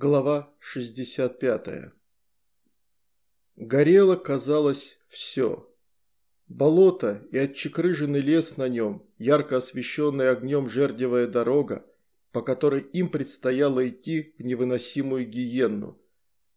Глава 65. Горело, казалось, все. Болото и отчекрыженный лес на нем, ярко освещенная огнем жердевая дорога, по которой им предстояло идти в невыносимую гиенну.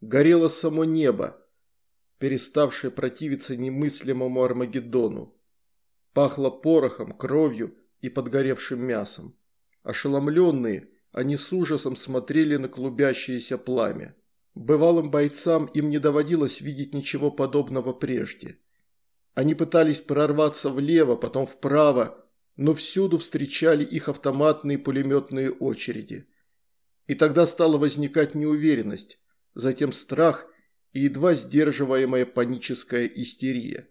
Горело само небо, переставшее противиться немыслимому Армагеддону. Пахло порохом, кровью и подгоревшим мясом. Ошеломленные – они с ужасом смотрели на клубящееся пламя. Бывалым бойцам им не доводилось видеть ничего подобного прежде. Они пытались прорваться влево, потом вправо, но всюду встречали их автоматные пулеметные очереди. И тогда стала возникать неуверенность, затем страх и едва сдерживаемая паническая истерия.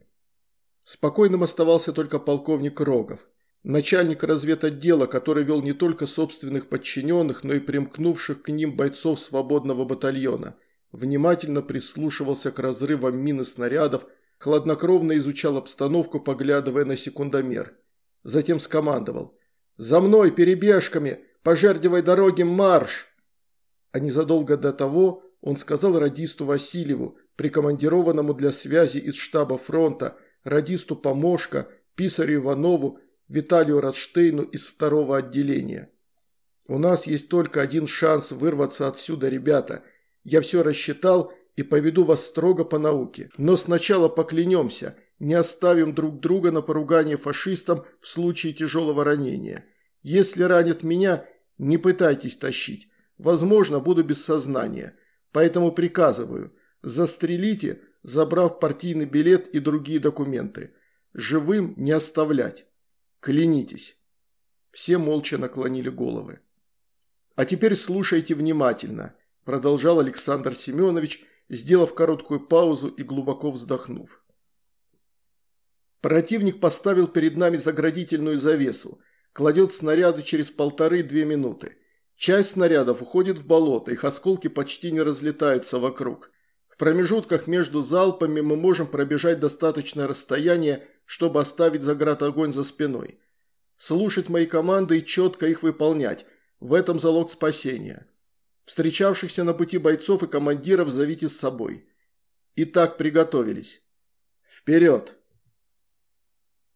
Спокойным оставался только полковник Рогов начальник разведотдела, который вел не только собственных подчиненных, но и примкнувших к ним бойцов свободного батальона, внимательно прислушивался к разрывам мин снарядов, хладнокровно изучал обстановку, поглядывая на секундомер. Затем скомандовал «За мной, перебежками! По жердевой дороге марш!» А незадолго до того он сказал радисту Васильеву, прикомандированному для связи из штаба фронта, радисту Помошка, писарю Иванову, Виталию Радштейну из второго отделения. «У нас есть только один шанс вырваться отсюда, ребята. Я все рассчитал и поведу вас строго по науке. Но сначала поклянемся, не оставим друг друга на поругание фашистам в случае тяжелого ранения. Если ранят меня, не пытайтесь тащить. Возможно, буду без сознания. Поэтому приказываю, застрелите, забрав партийный билет и другие документы. Живым не оставлять. Клянитесь». Все молча наклонили головы. «А теперь слушайте внимательно», – продолжал Александр Семенович, сделав короткую паузу и глубоко вздохнув. Противник поставил перед нами заградительную завесу, кладет снаряды через полторы-две минуты. Часть снарядов уходит в болото, их осколки почти не разлетаются вокруг. В промежутках между залпами мы можем пробежать достаточное расстояние, чтобы оставить заград огонь за спиной. Слушать мои команды и четко их выполнять. В этом залог спасения. Встречавшихся на пути бойцов и командиров зовите с собой. Итак, приготовились. Вперед!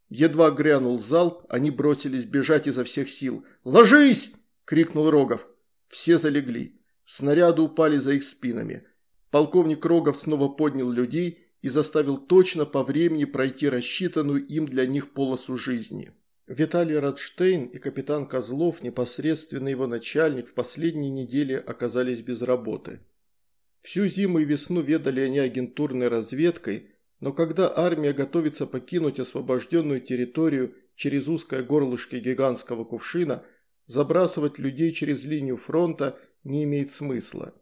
Едва грянул залп, они бросились бежать изо всех сил. «Ложись!» – крикнул Рогов. Все залегли. Снаряды упали за их спинами. Полковник Рогов снова поднял людей и заставил точно по времени пройти рассчитанную им для них полосу жизни. Виталий Радштейн и капитан Козлов, непосредственно его начальник, в последние недели оказались без работы. Всю зиму и весну ведали они агентурной разведкой, но когда армия готовится покинуть освобожденную территорию через узкое горлышко гигантского кувшина, забрасывать людей через линию фронта не имеет смысла.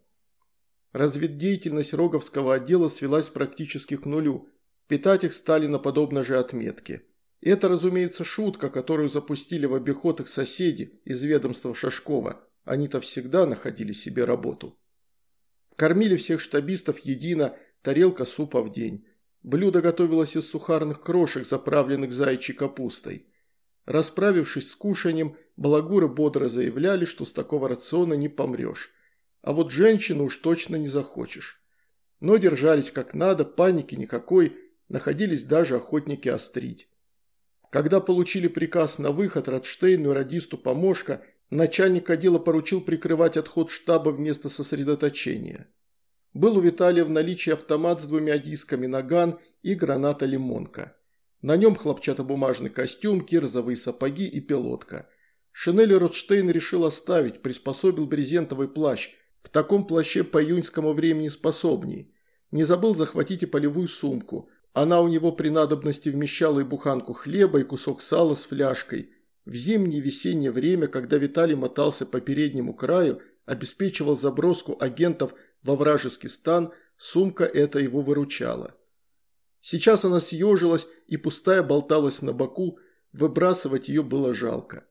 Разведдеятельность Роговского отдела свелась практически к нулю, питать их стали на подобной же отметке. Это, разумеется, шутка, которую запустили в обиход их соседи из ведомства Шашкова. Они-то всегда находили себе работу. Кормили всех штабистов едино, тарелка супа в день. Блюдо готовилось из сухарных крошек, заправленных зайчей капустой. Расправившись с кушанием, балагуры бодро заявляли, что с такого рациона не помрешь. А вот женщину уж точно не захочешь. Но держались как надо, паники никакой, находились даже охотники острить. Когда получили приказ на выход Радштейну и радисту Помошка, начальник отдела поручил прикрывать отход штаба вместо сосредоточения. Был у Виталия в наличии автомат с двумя дисками «Наган» и граната «Лимонка». На нем хлопчатобумажный костюм, кирзовые сапоги и пилотка. Шинель Ротштейн решил оставить, приспособил брезентовый плащ. В таком плаще по июньскому времени способней. Не забыл захватить и полевую сумку – она у него при надобности вмещала и буханку хлеба, и кусок сала с фляжкой. В зимнее весеннее время, когда Виталий мотался по переднему краю, обеспечивал заброску агентов во вражеский стан, сумка эта его выручала. Сейчас она съежилась и пустая болталась на боку, выбрасывать ее было жалко.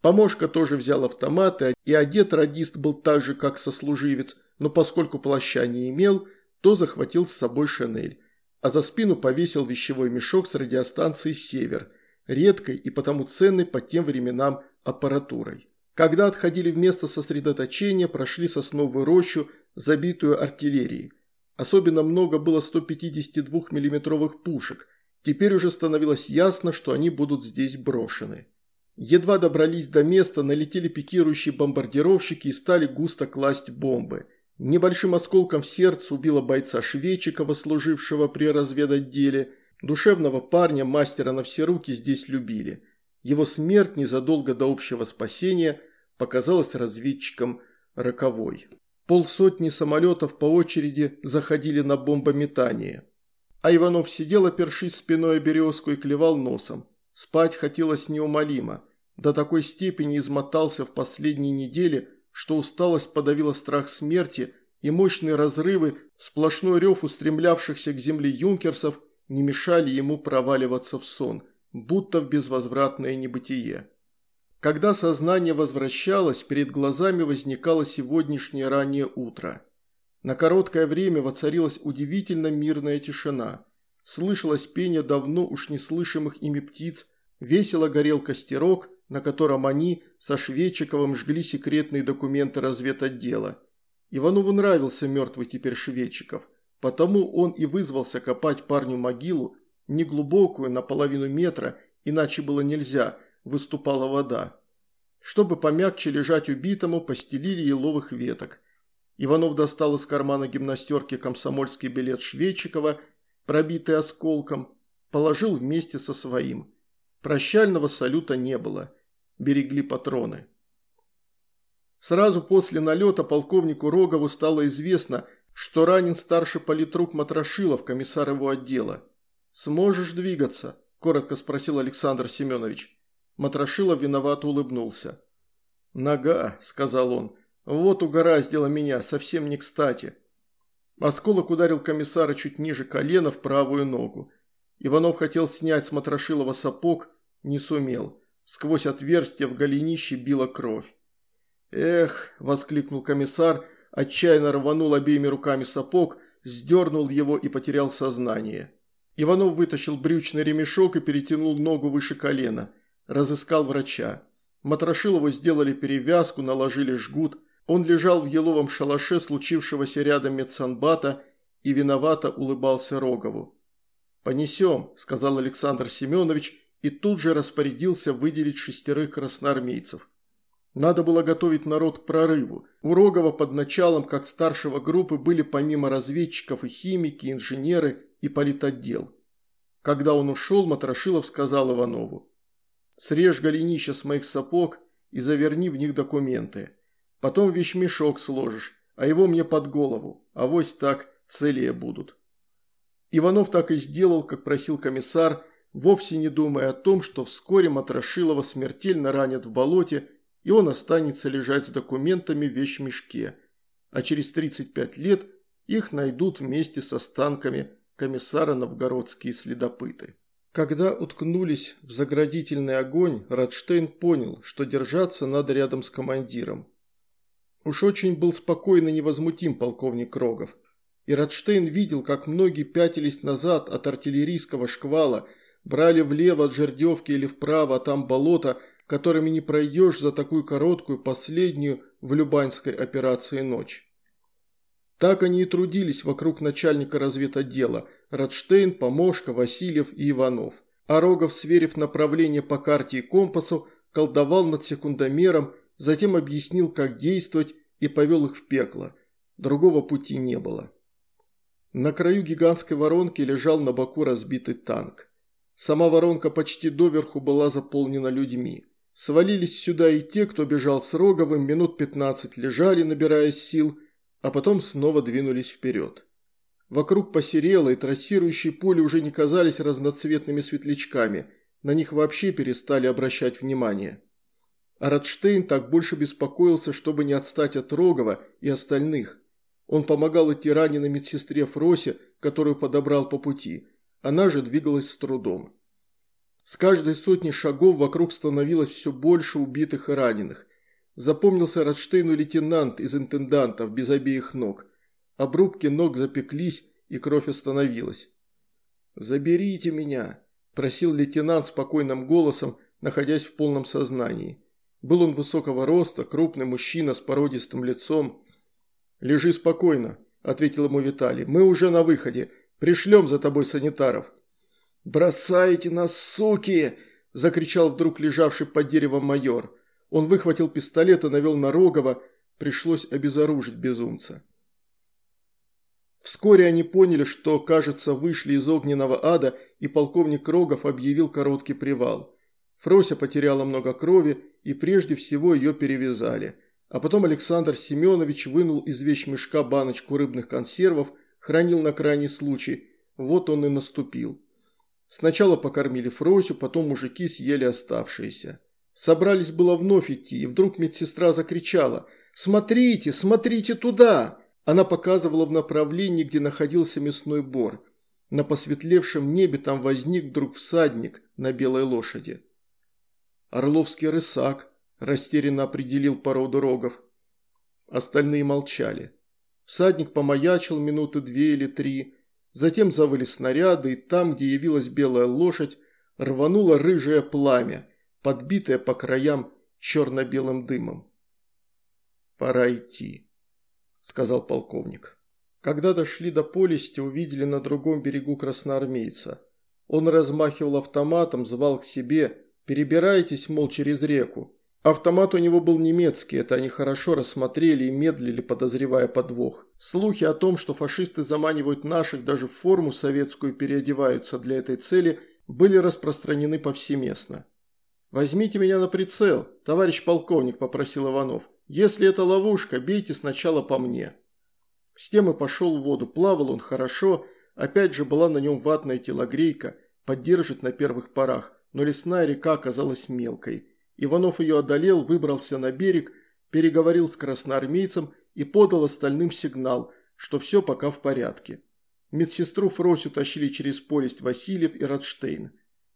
Помошка тоже взял автоматы, и одет радист был так же, как сослуживец, но поскольку плаща не имел, то захватил с собой шинель а за спину повесил вещевой мешок с радиостанцией «Север», редкой и потому ценной по тем временам аппаратурой. Когда отходили в место сосредоточения, прошли сосновую рощу, забитую артиллерией. Особенно много было 152 миллиметровых пушек. Теперь уже становилось ясно, что они будут здесь брошены. Едва добрались до места, налетели пикирующие бомбардировщики и стали густо класть бомбы. Небольшим осколком в сердце убило бойца Швечикова, служившего при разведотделе. Душевного парня, мастера на все руки здесь любили. Его смерть незадолго до общего спасения показалась разведчикам роковой. Полсотни самолетов по очереди заходили на бомбометание. А Иванов сидел, опершись спиной о березку и клевал носом. Спать хотелось неумолимо. До такой степени измотался в последние недели, что усталость подавила страх смерти, и мощные разрывы, сплошной рев устремлявшихся к земле юнкерсов не мешали ему проваливаться в сон, будто в безвозвратное небытие. Когда сознание возвращалось, перед глазами возникало сегодняшнее раннее утро. На короткое время воцарилась удивительно мирная тишина. Слышалось пение давно уж неслышимых ими птиц, весело горел костерок – на котором они со Шведчиковым жгли секретные документы разведотдела. Иванову нравился мертвый теперь Шведчиков, потому он и вызвался копать парню могилу, неглубокую, на половину метра, иначе было нельзя, выступала вода. Чтобы помягче лежать убитому, постелили еловых веток. Иванов достал из кармана гимнастерки комсомольский билет Шведчикова, пробитый осколком, положил вместе со своим. Прощального салюта не было – берегли патроны. Сразу после налета полковнику Рогову стало известно, что ранен старший политрук Матрошилов, комиссар его отдела. «Сможешь двигаться?» – коротко спросил Александр Семенович. Матрошилов виновато улыбнулся. «Нога», – сказал он, – «вот угораздило меня, совсем не кстати». Осколок ударил комиссара чуть ниже колена в правую ногу. Иванов хотел снять с Матрошилова сапог, не сумел. Сквозь отверстие в голенище била кровь. «Эх!» – воскликнул комиссар, отчаянно рванул обеими руками сапог, сдернул его и потерял сознание. Иванов вытащил брючный ремешок и перетянул ногу выше колена. Разыскал врача. Матрошилову сделали перевязку, наложили жгут. Он лежал в еловом шалаше случившегося рядом медсанбата и виновато улыбался Рогову. «Понесем», – сказал Александр Семенович и тут же распорядился выделить шестерых красноармейцев. Надо было готовить народ к прорыву. У Рогова под началом, как старшего группы, были помимо разведчиков и химики, инженеры и политотдел. Когда он ушел, Матрошилов сказал Иванову. «Срежь голенища с моих сапог и заверни в них документы. Потом вещмешок сложишь, а его мне под голову, а вось так целее будут». Иванов так и сделал, как просил комиссар, вовсе не думая о том, что вскоре Матрошилова смертельно ранят в болоте, и он останется лежать с документами в вещмешке, а через 35 лет их найдут вместе с останками комиссара новгородские следопыты. Когда уткнулись в заградительный огонь, Радштейн понял, что держаться надо рядом с командиром. Уж очень был спокойно невозмутим полковник Рогов. И Радштейн видел, как многие пятились назад от артиллерийского шквала – Брали влево от жердевки или вправо, а там болото, которыми не пройдешь за такую короткую, последнюю в Любанской операции ночь. Так они и трудились вокруг начальника разведотдела – Радштейн, Помошка, Васильев и Иванов. А Рогов, сверив направление по карте и компасу, колдовал над секундомером, затем объяснил, как действовать и повел их в пекло. Другого пути не было. На краю гигантской воронки лежал на боку разбитый танк. Сама воронка почти доверху была заполнена людьми. Свалились сюда и те, кто бежал с Роговым, минут 15 лежали, набираясь сил, а потом снова двинулись вперед. Вокруг посерело, и трассирующие пули уже не казались разноцветными светлячками, на них вообще перестали обращать внимание. А Радштейн так больше беспокоился, чтобы не отстать от Рогова и остальных. Он помогал идти раненой медсестре Фросе, которую подобрал по пути – она же двигалась с трудом. С каждой сотни шагов вокруг становилось все больше убитых и раненых. Запомнился Радштейну лейтенант из интендантов без обеих ног. Обрубки ног запеклись, и кровь остановилась. «Заберите меня», – просил лейтенант спокойным голосом, находясь в полном сознании. Был он высокого роста, крупный мужчина с породистым лицом. «Лежи спокойно», – ответил ему Виталий. «Мы уже на выходе. Пришлем за тобой санитаров». «Бросайте нас, суки!» – закричал вдруг лежавший под деревом майор. Он выхватил пистолет и навел на Рогова. Пришлось обезоружить безумца. Вскоре они поняли, что, кажется, вышли из огненного ада, и полковник Рогов объявил короткий привал. Фрося потеряла много крови, и прежде всего ее перевязали. А потом Александр Семенович вынул из вещмешка баночку рыбных консервов, хранил на крайний случай. Вот он и наступил. Сначала покормили Фросю, потом мужики съели оставшиеся. Собрались было вновь идти, и вдруг медсестра закричала «Смотрите, смотрите туда!» Она показывала в направлении, где находился мясной бор. На посветлевшем небе там возник вдруг всадник на белой лошади. «Орловский рысак», – растерянно определил породу рогов. Остальные молчали. Всадник помаячил минуты две или три, затем завыли снаряды, и там, где явилась белая лошадь, рвануло рыжее пламя, подбитое по краям черно-белым дымом. «Пора идти», – сказал полковник. Когда дошли до полисти, увидели на другом берегу красноармейца. Он размахивал автоматом, звал к себе Перебирайтесь, мол, через реку. Автомат у него был немецкий, это они хорошо рассмотрели и медлили, подозревая подвох. Слухи о том, что фашисты заманивают наших, даже в форму советскую переодеваются для этой цели, были распространены повсеместно. «Возьмите меня на прицел, товарищ полковник», – попросил Иванов. «Если это ловушка, бейте сначала по мне». С тем и пошел в воду, плавал он хорошо, опять же была на нем ватная телогрейка, поддержит на первых порах но лесная река оказалась мелкой. Иванов ее одолел, выбрался на берег, переговорил с красноармейцем и подал остальным сигнал, что все пока в порядке. Медсестру Фросю тащили через полесть Васильев и Радштейн.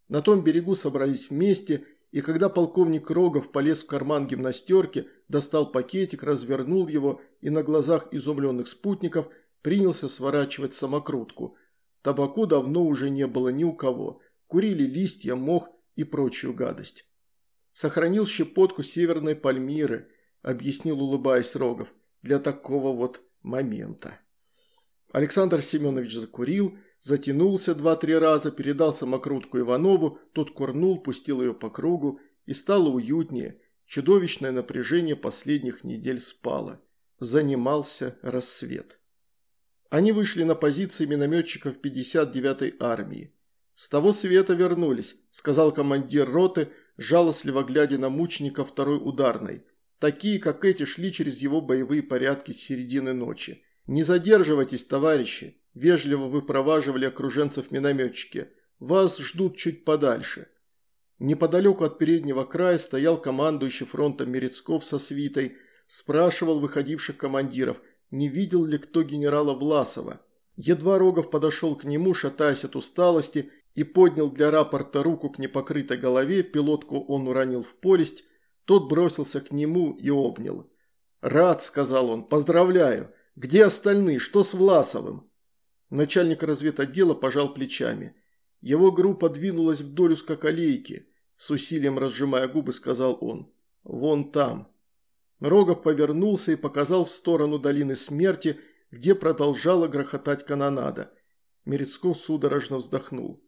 На том берегу собрались вместе, и когда полковник Рогов полез в карман гимнастерки, достал пакетик, развернул его и на глазах изумленных спутников принялся сворачивать самокрутку. Табаку давно уже не было ни у кого – курили листья, мох и прочую гадость. Сохранил щепотку северной пальмиры, объяснил, улыбаясь Рогов, для такого вот момента. Александр Семенович закурил, затянулся два-три раза, передал самокрутку Иванову, тот курнул, пустил ее по кругу, и стало уютнее. Чудовищное напряжение последних недель спало. Занимался рассвет. Они вышли на позиции минометчиков 59-й армии. «С того света вернулись», – сказал командир роты, жалостливо глядя на мученика второй ударной. Такие, как эти, шли через его боевые порядки с середины ночи. «Не задерживайтесь, товарищи», – вежливо выпроваживали окруженцев минометчики. «Вас ждут чуть подальше». Неподалеку от переднего края стоял командующий фронтом Мерецков со свитой, спрашивал выходивших командиров, не видел ли кто генерала Власова. Едва Рогов подошел к нему, шатаясь от усталости, и поднял для рапорта руку к непокрытой голове, пилотку он уронил в полесть, тот бросился к нему и обнял. «Рад», – сказал он, – «поздравляю. Где остальные? Что с Власовым?» Начальник разведотдела пожал плечами. Его группа двинулась вдоль узкоколейки. С усилием разжимая губы, сказал он. «Вон там». Рогов повернулся и показал в сторону долины смерти, где продолжала грохотать канонада. Мерецков судорожно вздохнул.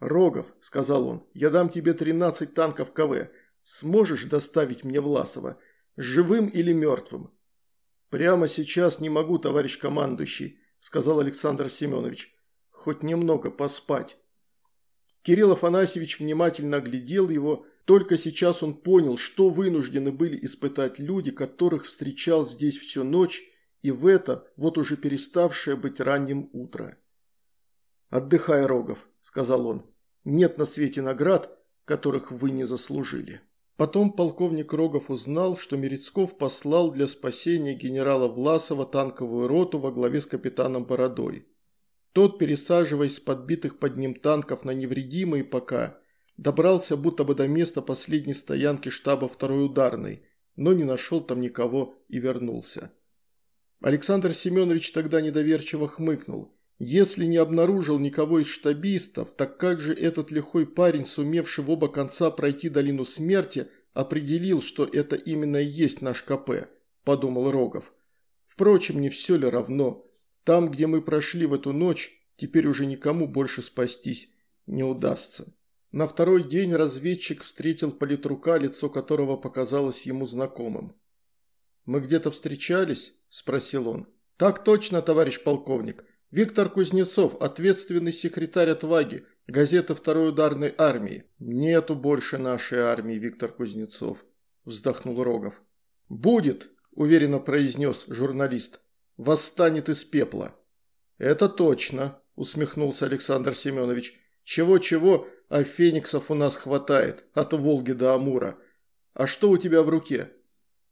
«Рогов», – сказал он, – «я дам тебе 13 танков КВ. Сможешь доставить мне Власова? Живым или мертвым?» «Прямо сейчас не могу, товарищ командующий», – сказал Александр Семенович. «Хоть немного поспать». Кирилл Афанасьевич внимательно оглядел его. Только сейчас он понял, что вынуждены были испытать люди, которых встречал здесь всю ночь, и в это, вот уже переставшее быть ранним утро. «Отдыхай, Рогов», сказал он. «Нет на свете наград, которых вы не заслужили». Потом полковник Рогов узнал, что Мерецков послал для спасения генерала Власова танковую роту во главе с капитаном Бородой. Тот, пересаживаясь с подбитых под ним танков на невредимые пока, добрался будто бы до места последней стоянки штаба второй ударной, но не нашел там никого и вернулся. Александр Семенович тогда недоверчиво хмыкнул. Если не обнаружил никого из штабистов, так как же этот лихой парень, сумевший в оба конца пройти долину смерти, определил, что это именно и есть наш КП, подумал Рогов. Впрочем, не все ли равно. Там, где мы прошли в эту ночь, теперь уже никому больше спастись не удастся. На второй день разведчик встретил политрука, лицо которого показалось ему знакомым. «Мы где-то встречались?» – спросил он. «Так точно, товарищ полковник. Виктор Кузнецов, ответственный секретарь отваги, газета второй ударной армии. Нету больше нашей армии, Виктор Кузнецов», – вздохнул Рогов. «Будет», – уверенно произнес журналист. «Восстанет из пепла». «Это точно», – усмехнулся Александр Семенович. «Чего-чего, а фениксов у нас хватает, от Волги до Амура. А что у тебя в руке?»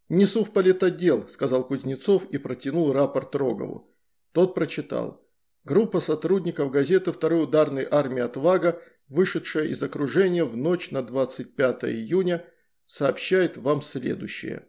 «Несу в политотдел», – сказал Кузнецов и протянул рапорт Рогову. Тот прочитал. Группа сотрудников газеты второй ударной армии «Отвага», вышедшая из окружения в ночь на 25 июня, сообщает вам следующее.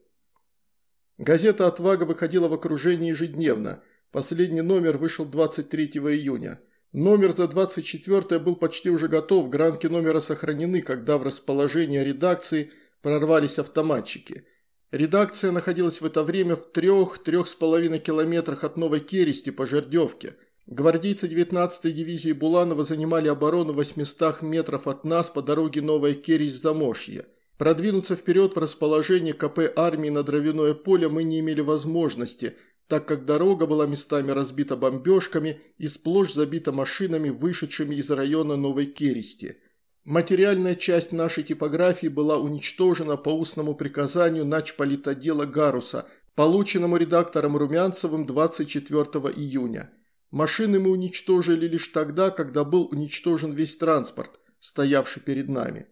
Газета «Отвага» выходила в окружение ежедневно. Последний номер вышел 23 июня. Номер за 24 был почти уже готов, гранки номера сохранены, когда в расположение редакции прорвались автоматчики – Редакция находилась в это время в трех-трех с половиной километрах от Новой Керести по Жердевке. Гвардейцы 19-й дивизии Буланова занимали оборону в 800 метров от нас по дороге Новая Кересть-Замошье. Продвинуться вперед в расположение КП армии на дровяное поле мы не имели возможности, так как дорога была местами разбита бомбежками и сплошь забита машинами, вышедшими из района Новой Керести. Материальная часть нашей типографии была уничтожена по устному приказанию начполитодела Гаруса, полученному редактором Румянцевым 24 июня. Машины мы уничтожили лишь тогда, когда был уничтожен весь транспорт, стоявший перед нами.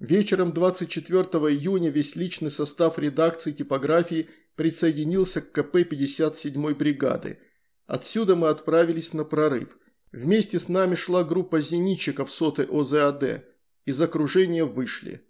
Вечером 24 июня весь личный состав редакции типографии присоединился к КП 57-й бригады. Отсюда мы отправились на прорыв – Вместе с нами шла группа зенитчиков соты ОЗАД. Из окружения вышли.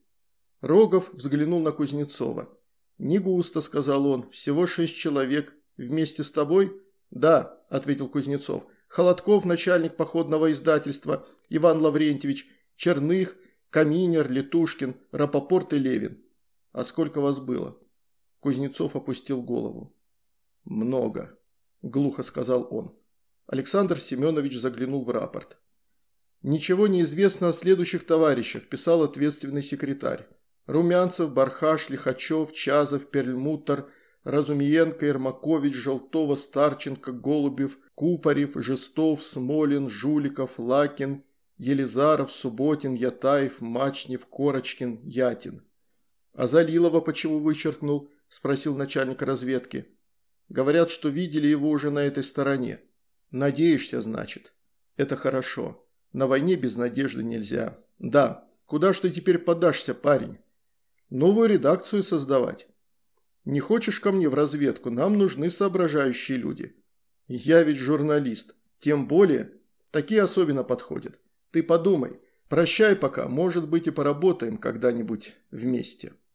Рогов взглянул на Кузнецова. «Не густо», – сказал он, – «всего шесть человек. Вместе с тобой?» «Да», – ответил Кузнецов. «Холодков, начальник походного издательства, Иван Лаврентьевич, Черных, Каминер, Летушкин, Рапопорт и Левин. А сколько вас было?» Кузнецов опустил голову. «Много», – глухо сказал он. Александр Семенович заглянул в рапорт. «Ничего не известно о следующих товарищах», – писал ответственный секретарь. Румянцев, Бархаш, Лихачев, Чазов, Перельмутер, Разумиенко, Ермакович, Желтова, Старченко, Голубев, Купарев, Жестов, Смолин, Жуликов, Лакин, Елизаров, Субботин, Ятаев, Мачнев, Корочкин, Ятин. «А Залилова почему вычеркнул?» – спросил начальник разведки. «Говорят, что видели его уже на этой стороне». «Надеешься, значит. Это хорошо. На войне без надежды нельзя. Да, куда ж ты теперь подашься, парень? Новую редакцию создавать. Не хочешь ко мне в разведку? Нам нужны соображающие люди. Я ведь журналист. Тем более, такие особенно подходят. Ты подумай. Прощай пока, может быть и поработаем когда-нибудь вместе».